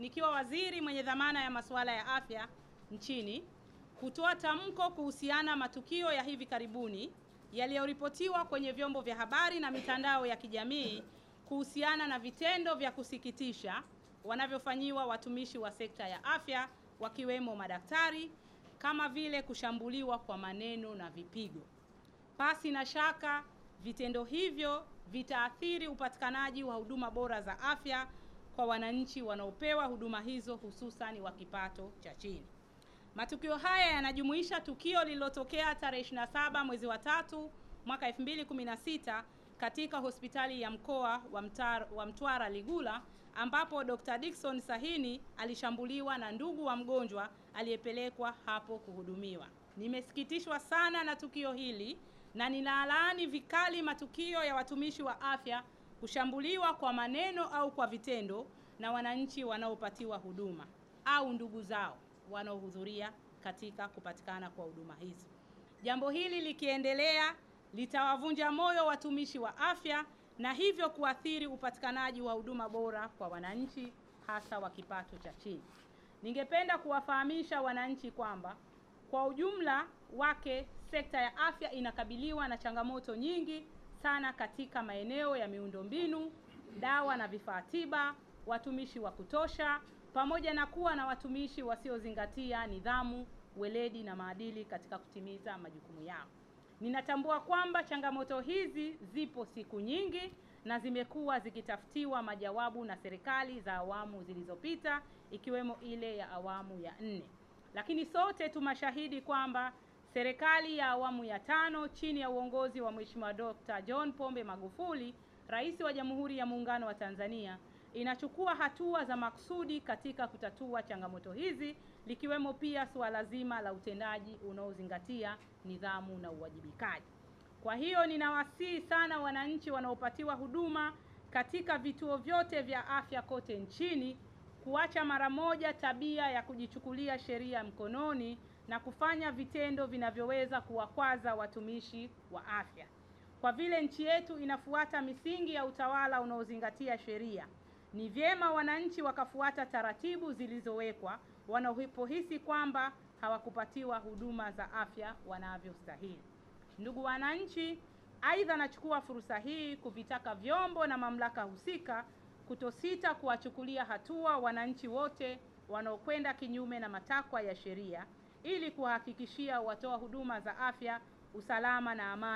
nikiwa waziri mwenye dhamana ya masuala ya afya nchini kutoa tamko kuhusiana matukio ya hivi karibuni yaliyoripotiwa kwenye vyombo vya habari na mitandao ya kijamii kuhusiana na vitendo vya kusikitisha wanavyofanyiwa watumishi wa sekta ya afya wakiwemo madaktari kama vile kushambuliwa kwa maneno na vipigo. Pasi na shaka vitendo hivyo vitaathiri upatikanaji wa huduma bora za afya kwa wananchi wanaopewa huduma hizo hususan wa kipato cha chini. Matukio haya yanajumuisha tukio lililotokea tarehe 27 mwezi wa tatu mwaka 2016 katika hospitali ya mkoa wa, Mtar, wa Mtwara Ligula ambapo Dr. Dickson Sahini alishambuliwa na ndugu wa mgonjwa aliyepelekwa hapo kuhudumiwa. Nimesikitishwa sana na tukio hili na ninalaani vikali matukio ya watumishi wa afya kushambuliwa kwa maneno au kwa vitendo na wananchi wanaopatiwa huduma au ndugu zao wanaohudhuria katika kupatikana kwa huduma hizi. Jambo hili likiendelea litawavunja moyo watumishi wa afya na hivyo kuathiri upatikanaji wa huduma bora kwa wananchi hasa wa kipato cha chini. Ningependa kuwafahamisha wananchi kwamba kwa ujumla wake sekta ya afya inakabiliwa na changamoto nyingi sana katika maeneo ya miundombinu, dawa na vifaa tiba, watumishi wa kutosha, pamoja na kuwa na watumishi wasiozingatia nidhamu, weledi na maadili katika kutimiza majukumu yao. Ninatambua kwamba changamoto hizi zipo siku nyingi na zimekuwa zikitafutiwa majawabu na serikali za awamu zilizopita ikiwemo ile ya awamu ya nne. Lakini sote tumashahidi kwamba serikali ya awamu ya tano chini ya uongozi wa Mheshimiwa Dr. John Pombe Magufuli, Rais wa Jamhuri ya Muungano wa Tanzania, inachukua hatua za maksudi katika kutatua changamoto hizi likiwemo pia suala zima la utendaji unaozingatia nidhamu na uwajibikaji. Kwa hiyo ninawasihi sana wananchi wanaopatiwa huduma katika vituo vyote vya afya kote nchini kuacha mara moja tabia ya kujichukulia sheria mkononi na kufanya vitendo vinavyoweza kuwakwaza watumishi wa afya. Kwa vile nchi yetu inafuata misingi ya utawala unaozingatia sheria, ni vyema wananchi wakafuata taratibu zilizowekwa wanapohisi kwamba hawakupatiwa huduma za afya wanavyostahili. Ndugu wananchi, aidha nachukua fursa hii kuvitaka vyombo na mamlaka husika kutosita kuwachukulia hatua wananchi wote wanaokwenda kinyume na matakwa ya sheria ili kuwahakikishia watoa huduma za afya usalama na amani